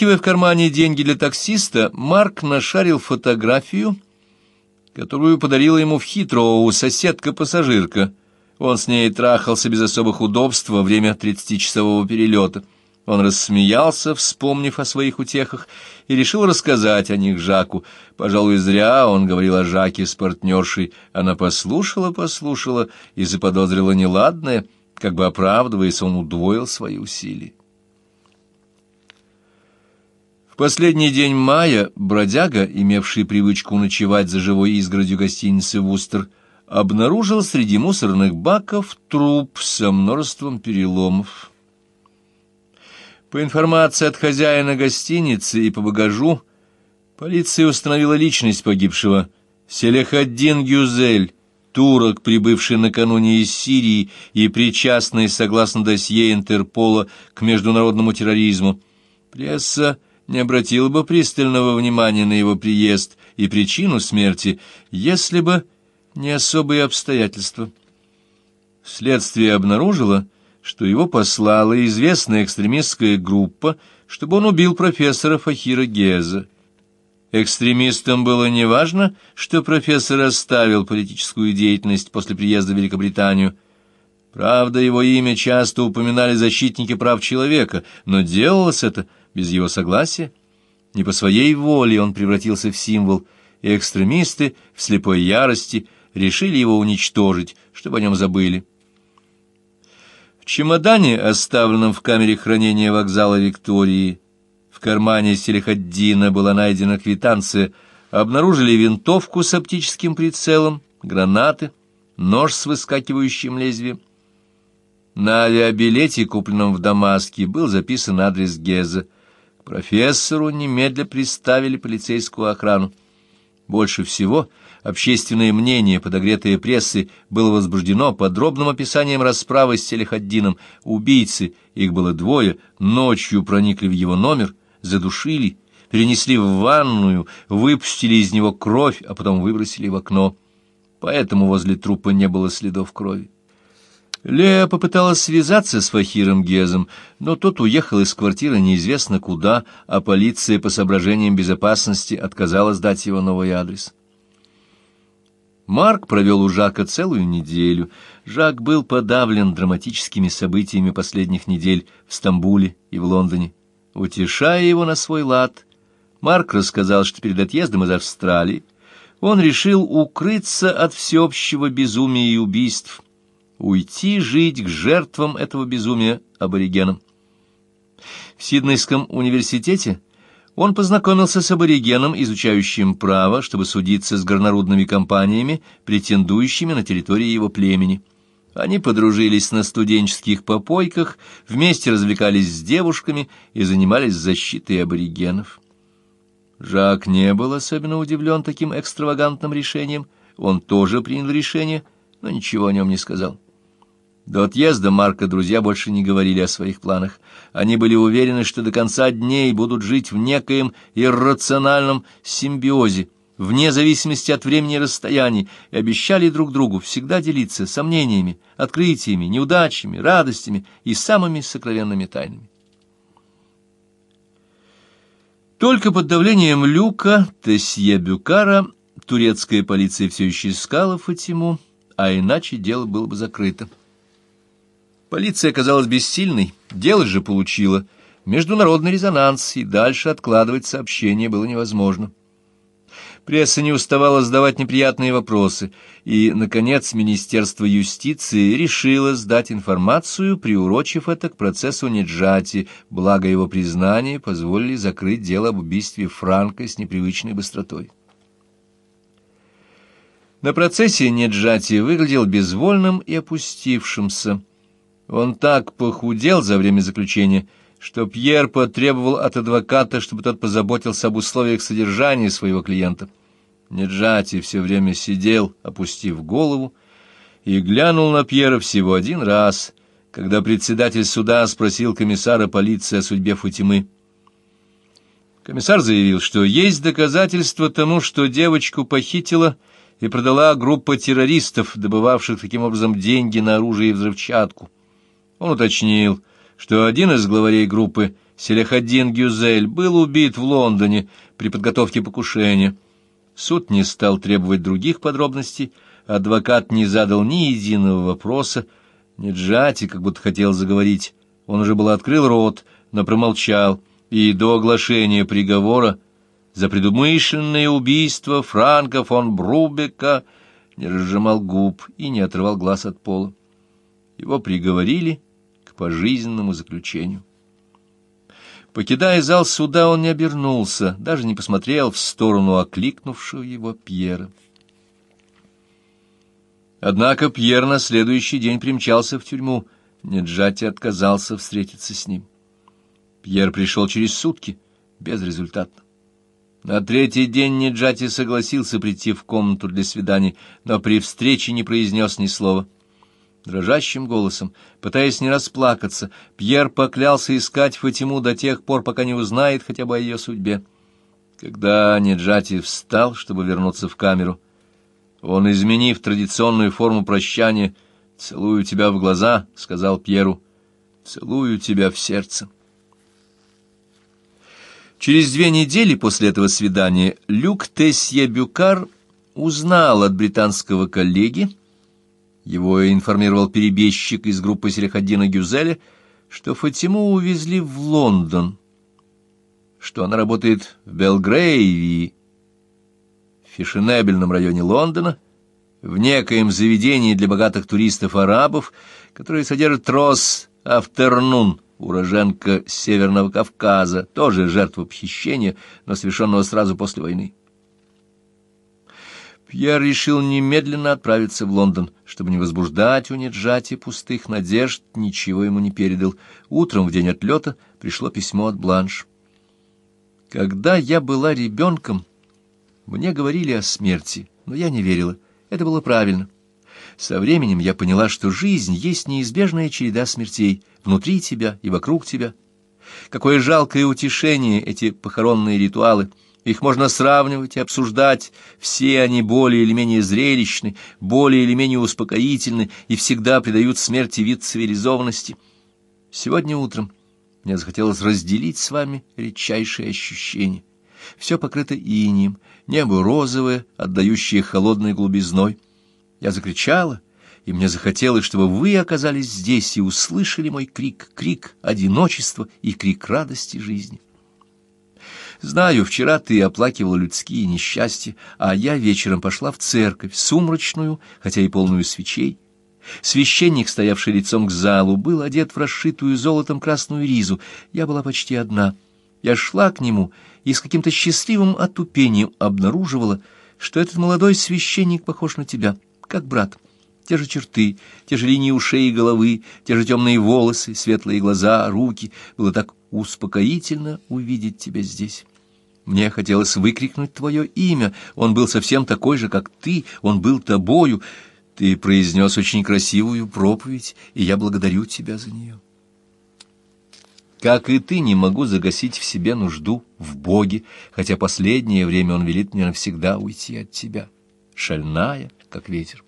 Разыскивая в кармане деньги для таксиста, Марк нашарил фотографию, которую подарила ему в Хитроу соседка-пассажирка. Он с ней трахался без особых удобств во время тридцатичасового перелета. Он рассмеялся, вспомнив о своих утехах, и решил рассказать о них Жаку. Пожалуй, зря он говорил о Жаке с партнершей. Она послушала, послушала и заподозрила неладное, как бы оправдываясь, он удвоил свои усилия. В последний день мая бродяга, имевший привычку ночевать за живой изгородью гостиницы «Вустер», обнаружил среди мусорных баков труп со множеством переломов. По информации от хозяина гостиницы и по багажу, полиция установила личность погибшего. Селехаддин Гюзель, турок, прибывший накануне из Сирии и причастный, согласно досье Интерпола, к международному терроризму. Пресса не обратила бы пристального внимания на его приезд и причину смерти, если бы не особые обстоятельства. Следствие обнаружило, что его послала известная экстремистская группа, чтобы он убил профессора Фахира Геза. Экстремистам было неважно, что профессор оставил политическую деятельность после приезда в Великобританию. Правда, его имя часто упоминали защитники прав человека, но делалось это без его согласия. Не по своей воле он превратился в символ, и экстремисты в слепой ярости решили его уничтожить, чтобы о нем забыли. В чемодане, оставленном в камере хранения вокзала Виктории, в кармане Селихаддина была найдена квитанция, обнаружили винтовку с оптическим прицелом, гранаты, нож с выскакивающим лезвием. На авиабилете, купленном в Дамаске, был записан адрес Геза. Профессору немедля приставили полицейскую охрану. Больше всего общественное мнение, подогретое прессой, было возбуждено подробным описанием расправы с Селихаддином. Убийцы, их было двое, ночью проникли в его номер, задушили, перенесли в ванную, выпустили из него кровь, а потом выбросили в окно. Поэтому возле трупа не было следов крови. Лея попыталась связаться с Фахиром Гезом, но тот уехал из квартиры неизвестно куда, а полиция по соображениям безопасности отказалась дать его новый адрес. Марк провел у Жака целую неделю. Жак был подавлен драматическими событиями последних недель в Стамбуле и в Лондоне. Утешая его на свой лад, Марк рассказал, что перед отъездом из Австралии он решил укрыться от всеобщего безумия и убийств, уйти жить к жертвам этого безумия аборигенам. В Сиднейском университете он познакомился с аборигеном, изучающим право, чтобы судиться с горнорудными компаниями, претендующими на территории его племени. Они подружились на студенческих попойках, вместе развлекались с девушками и занимались защитой аборигенов. Жак не был особенно удивлен таким экстравагантным решением. Он тоже принял решение, но ничего о нем не сказал. До отъезда Марка друзья больше не говорили о своих планах. Они были уверены, что до конца дней будут жить в некоем иррациональном симбиозе, вне зависимости от времени и расстояний, и обещали друг другу всегда делиться сомнениями, открытиями, неудачами, радостями и самыми сокровенными тайнами. Только под давлением Люка, Тесье Бюкара, турецкая полиция все еще искала Фатиму, а иначе дело было бы закрыто. Полиция оказалась бессильной, дело же получила международный резонанс, и дальше откладывать сообщение было невозможно. Пресса не уставала задавать неприятные вопросы, и, наконец, Министерство юстиции решило сдать информацию, приурочив это к процессу Неджати, благо его признания позволили закрыть дело об убийстве Франка с непривычной быстротой. На процессе Неджати выглядел безвольным и опустившимся. Он так похудел за время заключения, что Пьер потребовал от адвоката, чтобы тот позаботился об условиях содержания своего клиента. Неджати все время сидел, опустив голову, и глянул на Пьера всего один раз, когда председатель суда спросил комиссара полиции о судьбе Футимы. Комиссар заявил, что есть доказательства тому, что девочку похитила и продала группа террористов, добывавших таким образом деньги на оружие и взрывчатку. Он уточнил, что один из главарей группы Селяхаддин Гюзель был убит в Лондоне при подготовке покушения. Суд не стал требовать других подробностей, адвокат не задал ни единого вопроса, Неджати как будто хотел заговорить. Он уже был открыл рот, но промолчал, и до оглашения приговора за предумышленное убийство Франка фон Брубека не разжимал губ и не отрывал глаз от пола. Его приговорили пожизненному заключению. Покидая зал суда, он не обернулся, даже не посмотрел в сторону окликнувшего его Пьера. Однако Пьер на следующий день примчался в тюрьму. Неджати отказался встретиться с ним. Пьер пришел через сутки, безрезультатно. На третий день Неджати согласился прийти в комнату для свиданий, но при встрече не произнес ни слова. Дрожащим голосом, пытаясь не расплакаться, Пьер поклялся искать Фатиму до тех пор, пока не узнает хотя бы о ее судьбе. Когда Неджати встал, чтобы вернуться в камеру, он, изменив традиционную форму прощания, «Целую тебя в глаза», — сказал Пьеру, — «целую тебя в сердце». Через две недели после этого свидания Люк Тесье Бюкар узнал от британского коллеги, его информировал перебежчик из группы Селихаддина Гюзеля, что Фатиму увезли в Лондон, что она работает в Белгрейве, в фешенебельном районе Лондона, в некоем заведении для богатых туристов-арабов, которое содержит Рос Афтернун, уроженка Северного Кавказа, тоже жертва похищения, но совершенного сразу после войны. Пьер решил немедленно отправиться в Лондон, чтобы не возбуждать у Неджати пустых надежд, ничего ему не передал. Утром, в день отлета, пришло письмо от Бланш. «Когда я была ребенком, мне говорили о смерти, но я не верила. Это было правильно». Со временем я поняла, что жизнь есть неизбежная череда смертей внутри тебя и вокруг тебя. Какое жалкое утешение эти похоронные ритуалы. Их можно сравнивать и обсуждать. Все они более или менее зрелищны, более или менее успокоительны и всегда придают смерти вид цивилизованности. Сегодня утром мне захотелось разделить с вами редчайшие ощущения. Все покрыто инием, небо розовое, отдающее холодной глубизной — я закричала, и мне захотелось, чтобы вы оказались здесь и услышали мой крик, крик одиночества и крик радости жизни. Знаю, вчера ты оплакивала людские несчастья, а я вечером пошла в церковь, сумрачную, хотя и полную свечей. Священник, стоявший лицом к залу, был одет в расшитую золотом красную ризу. Я была почти одна. Я шла к нему и с каким-то счастливым отупением обнаруживала, что этот молодой священник похож на тебя — как брат. Те же черты, те же линии ушей и головы, те же темные волосы, светлые глаза, руки. Было так успокоительно увидеть тебя здесь. Мне хотелось выкрикнуть твое имя. Он был совсем такой же, как ты. Он был тобою. Ты произнес очень красивую проповедь, и я благодарю тебя за нее. Как и ты, не могу загасить в себе нужду в Боге, хотя последнее время он велит мне навсегда уйти от тебя. Шальная, как ветер.